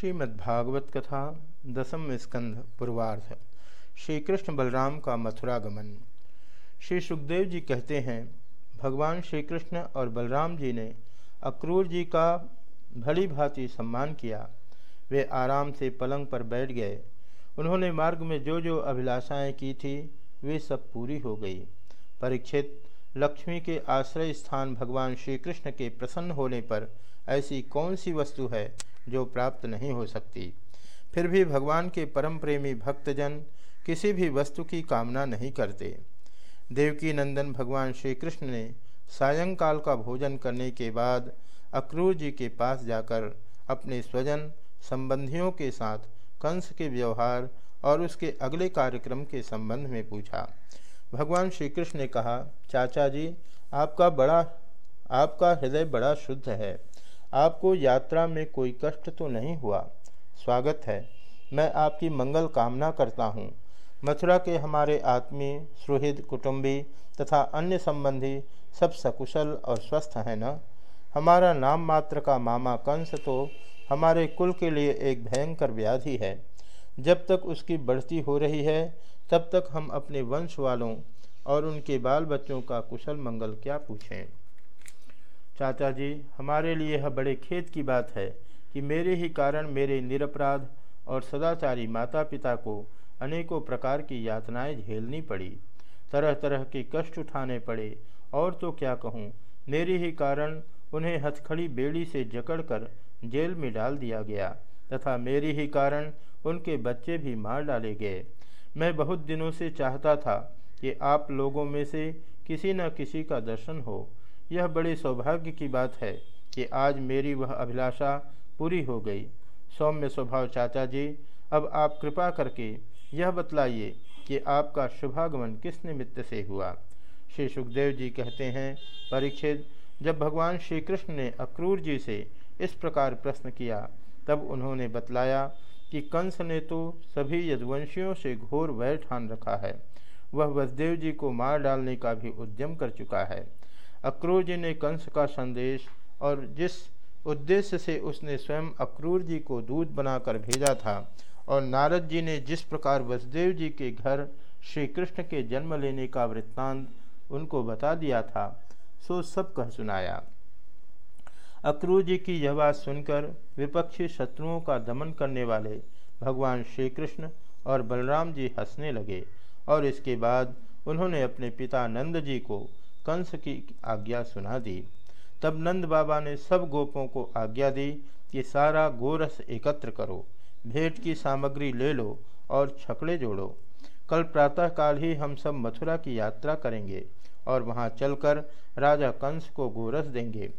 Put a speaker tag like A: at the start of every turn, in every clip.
A: श्रीमद्भागवत कथा दसम स्कंध पूर्वार्ध श्री कृष्ण बलराम का मथुरागमन। श्री सुखदेव जी कहते हैं, भगवान श्री कृष्ण और बलराम जी ने अक्रूर जी का भली भांति सम्मान किया। वे आराम से पलंग पर बैठ गए। उन्होंने मार्ग में जो जो अभिलाषाएँ की थी, वे सब पूरी हो गई। परीक्षित लक्ष्मी के आश्रय स्थान भगवान श्री कृष्ण के प्रसन्न होने पर ऐसी कौन सी वस्तु है जो प्राप्त नहीं हो सकती। फिर भी भगवान के परम प्रेमी भक्तजन किसी भी वस्तु की कामना नहीं करते। देवकी नंदन भगवान श्री कृष्ण ने सायंकाल का भोजन करने के बाद अक्रूर जी के पास जाकर अपने स्वजन, संबंधियों के साथ कंस के व्यवहार और उसके अगले कार्यक्रम के संबंध में पूछा। भगवान श्री कृष्ण ने कहा, चाचा जी, आपका बड़ा, आपका हृदय बड़ा शुद्ध है। आपको यात्रा में कोई कष्ट तो नहीं हुआ? स्वागत है। मैं आपकी मंगल कामना करता हूँ। मथुरा के हमारे आत्मीय, सुहृद, कुटुंबी तथा अन्य संबंधी सब सकुशल और स्वस्थ हैं न? हमारा नाम मात्र का मामा कंस तो हमारे कुल के लिए एक भयंकर व्याधि है। जब तक उसकी बढ़ती हो रही है, तब तक हम अपने वंश वालों और उनके बाल बच्चों का कुशल मंगल क्या पूछें? चाचा जी, हमारे लिए यह बड़े खेत की बात है कि मेरे ही कारण मेरे निरपराध और सदाचारी माता पिता को अनेकों प्रकार की यातनाएँ झेलनी पड़ी। तरह तरह के कष्ट उठाने पड़े। और तो क्या कहूँ, मेरे ही कारण उन्हें हथखड़ी बेड़ी से जकड़कर जेल में डाल दिया गया तथा मेरे ही कारण उनके बच्चे भी मार डाले गए। मैं बहुत दिनों से चाहता था कि आप लोगों में से किसी न किसी का दर्शन हो। यह बड़े सौभाग्य की बात है कि आज मेरी वह अभिलाषा पूरी हो गई। सौम्य स्वभाव चाचा जी अब आप कृपा करके यह बतलाइए कि आपका शुभागमन किस निमित्त से हुआ। श्री सुखदेव जी कहते हैं, परीक्षित, जब भगवान श्री कृष्ण ने अक्रूर जी से इस प्रकार प्रश्न किया, तब उन्होंने बतलाया कि कंस ने तो सभी यदुवंशियों से घोर वैर ठान रखा है। वह वसुदेव जी को मार डालने का भी उद्यम कर चुका है। अक्रूर जी ने कंस का संदेश और जिस उद्देश्य से उसने स्वयं अक्रूर जी को दूध बनाकर भेजा था और नारद जी ने जिस प्रकार वसुदेव जी के घर श्री कृष्ण के जन्म लेने का वृत्तांत उनको बता दिया था, सो सब कह सुनाया। अक्रूर जी की यह बात सुनकर विपक्षी शत्रुओं का दमन करने वाले भगवान श्री कृष्ण और बलराम जी हंसने लगे और इसके बाद उन्होंने अपने पिता नंद जी को कंस की आज्ञा सुना दी। तब नंद बाबा ने सब गोपों को आज्ञा दी कि सारा गोरस एकत्र करो, भेंट की सामग्री ले लो और छकड़े जोड़ो। कल प्रातःकाल ही हम सब मथुरा की यात्रा करेंगे और वहाँ चलकर राजा कंस को गोरस देंगे।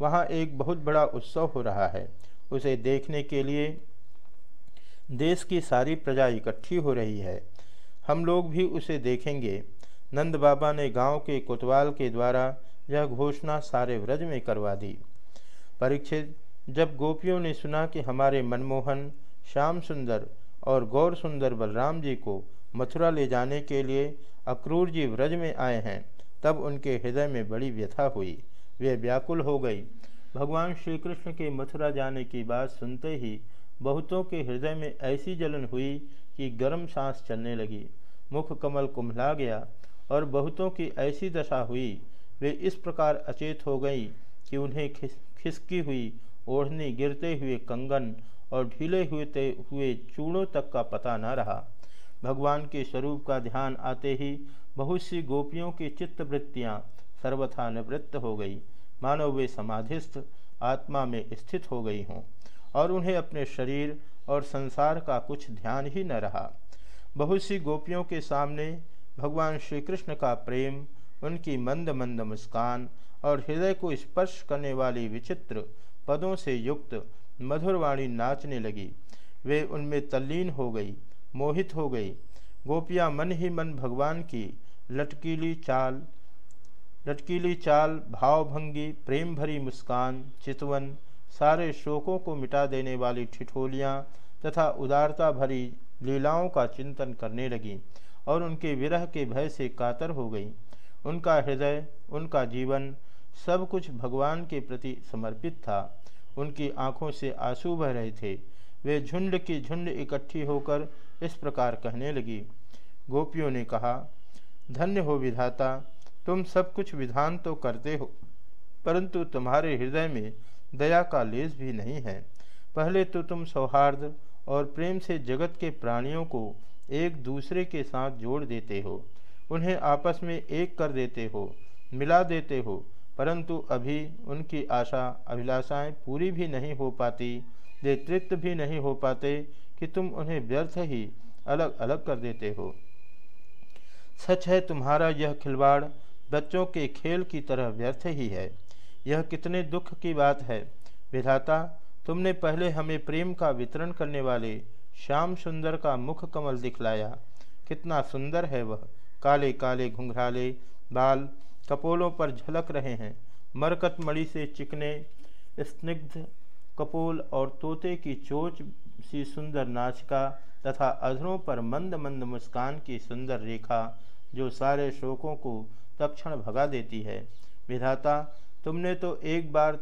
A: वहाँ एक बहुत बड़ा उत्सव हो रहा है। उसे देखने के लिए देश की सारी प्रजा इकट्ठी हो रही है। हम लोग भी उसे देखेंगे। नंद बाबा ने गाँव के कोतवाल के द्वारा यह घोषणा सारे व्रज में करवा दी। परीक्षित, जब गोपियों ने सुना कि हमारे मनमोहन, श्याम सुंदर और गौर सुंदर बलराम जी को मथुरा ले जाने के लिए अक्रूर जी व्रज में आए हैं, तब उनके हृदय में बड़ी व्यथा हुई। वे व्याकुल हो गई। भगवान श्री कृष्ण के मथुरा जाने की बात सुनते ही बहुतों के हृदय में ऐसी जलन हुई कि गर्म सांस चलने लगी। मुख कमल कुम्हला गया और बहुतों की ऐसी दशा हुई। वे इस प्रकार अचेत हो गई कि उन्हें खिस, खिसकी हुई ओढ़नी, गिरते हुए कंगन और ढीले हुए हुए चूड़ों तक का पता न रहा। भगवान के स्वरूप का ध्यान आते ही बहुत सी गोपियों की चित्तवृत्तियाँ सर्वथा निवृत्त हो गई। मानो वे समाधिस्थ आत्मा में स्थित हो गई हों और उन्हें अपने शरीर और संसार का कुछ ध्यान ही न रहा। बहुत सी गोपियों के सामने भगवान श्री कृष्ण का प्रेम, उनकी मंद मंद मुस्कान और हृदय को स्पर्श करने वाली विचित्र पदों से युक्त मधुरवाणी नाचने लगी। वे उनमें तल्लीन हो गई, मोहित हो गई। गोपियाँ मन ही मन भगवान की लटकीली चाल लटकीली चाल, भावभंगी प्रेम भरी मुस्कान, चितवन, सारे शोकों को मिटा देने वाली ठिठोलियाँ तथा उदारता भरी लीलाओं का चिंतन करने लगीं। और उनके विरह के भय से कातर हो गई। उनका हृदय, उनका जीवन सब कुछ भगवान के प्रति समर्पित था। उनकी आँखों से आँसू बह रहे थे। वे झुंड की झुंड इकट्ठी होकर इस प्रकार कहने लगी। गोपियों ने कहा, धन्य हो विधाता, तुम सब कुछ विधान तो करते हो, परंतु तुम्हारे हृदय में दया का लेस भी नहीं है। पहले तो तुम सौहार्द और प्रेम से जगत के प्राणियों को एक दूसरे के साथ जोड़ देते हो। उन्हें आपस में एक कर देते हो, मिला देते हो, परंतु अभी उनकी आशा, अभिलाषाएँ पूरी भी नहीं हो पाती, वे तृप्त भी नहीं हो पाते कि तुम उन्हें व्यर्थ ही अलग अलग कर देते हो। सच है, तुम्हारा यह खिलवाड़ बच्चों के खेल की तरह व्यर्थ ही है। यह कितने दुख की बात है। विधाता, तुमने पहले हमें प्रेम का वितरण करने वाले श्याम सुंदर का मुख कमल दिखलाया। कितना सुंदर है वह। काले काले घुंघराले बाल कपोलों पर झलक रहे हैं। मरकत मणि से चिकने स्निग्ध कपोल और तोते की चोच सी सुंदर नाचिका तथा अधरों पर मंद मंद मुस्कान की सुंदर रेखा जो सारे शोकों को तक्षण भगा देती है। विधाता, तुमने तो एक बार,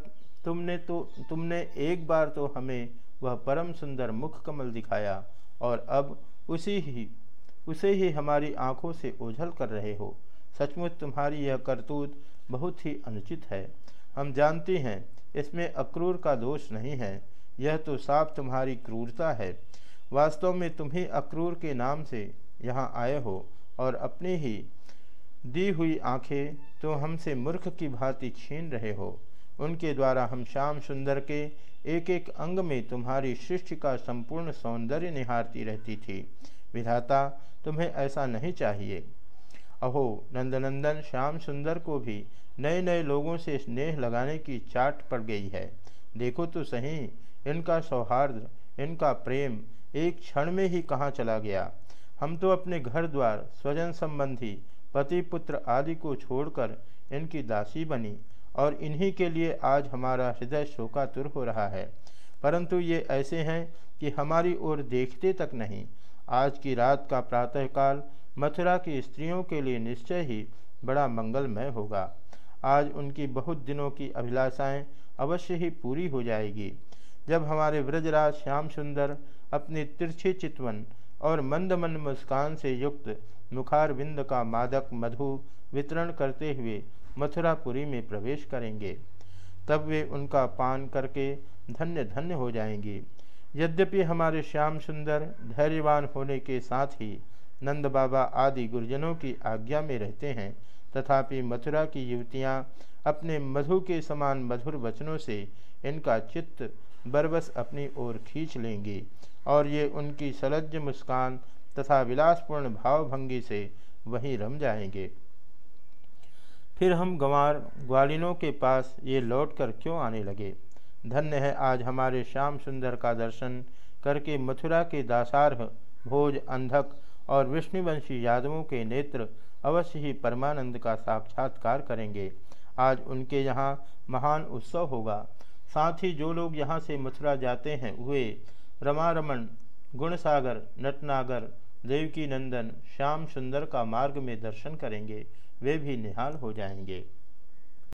A: तुमने तो तुमने एक बार तो हमें वह परम सुंदर मुख कमल दिखाया और अब उसी ही, उसे ही हमारी आँखों से ओझल कर रहे हो। सचमुच तुम्हारी यह करतूत बहुत ही अनुचित है। हम जानते हैं, इसमें अक्रूर का दोष नहीं है। यह तो साफ़ तुम्हारी क्रूरता है। वास्तव में तुम ही अक्रूर के नाम से यहाँ आए हो और अपनी ही दी हुई आँखें तो हमसे मूर्ख की भांति छीन रहे हो। उनके द्वारा हम श्याम सुंदर के एक एक अंग में तुम्हारी सृष्टि का संपूर्ण सौंदर्य निहारती रहती थी। विधाता, तुम्हें ऐसा नहीं चाहिए। अहो, नंदनंदन श्याम सुंदर को भी नए नए लोगों से स्नेह लगाने की चाट पड़ गई है। देखो तो सही, इनका सौहार्द, इनका प्रेम एक क्षण में ही कहाँ चला गया। हम तो अपने घर द्वार, स्वजन संबंधी पति पुत्र आदि को छोड़कर इनकी दासी बनी। और इन्हीं के लिए आज हमारा हृदय शोकातुर हो रहा है। परंतु ये ऐसे हैं कि हमारी ओर देखते तक नहीं। आज की रात का प्रातःकाल मथुरा की स्त्रियों के लिए निश्चय ही बड़ा मंगलमय होगा। आज उनकी बहुत दिनों की अभिलाषाएँ अवश्य ही पूरी हो जाएगी। जब हमारे व्रजराज श्याम सुंदर अपनी तिरछी चितवन और मंद मंद मुस्कान से युक्त मुखारविंद का मादक मधु वितरण करते हुए मथुरापुरी में प्रवेश करेंगे। तब वे उनका पान करके धन्य धन्य हो जाएँगी। यद्यपि हमारे श्याम सुंदर धैर्यवान होने के साथ ही नंद बाबा आदि गुरुजनों की आज्ञा में रहते हैं, तथापि मथुरा की युवतियाँ अपने मधु के समान मधुर वचनों से इनका चित्त बरबस अपनी ओर खींच लेंगी। और ये उनकी सलज्ज मुस्कान तथा विलासपूर्ण भावभंगी से वहीं रम जाएँगे। फिर हम गंवार, ग्वालिनों के पास ये लौटकर क्यों आने लगे? धन्य है आज हमारे श्याम सुंदर का दर्शन करके मथुरा के दासारह, भोज, अंधक और विष्णुवंशी यादवों के नेत्र अवश्य ही परमानंद का साक्षात्कार करेंगे। आज उनके यहाँ महान उत्सव होगा। साथ ही जो लोग यहाँ से मथुरा जाते हैं, वे रमारमण, गुणसागर, नटनागर देवकी नंदन श्याम सुंदर का मार्ग में दर्शन करेंगे, वे भी निहाल हो जाएँगे।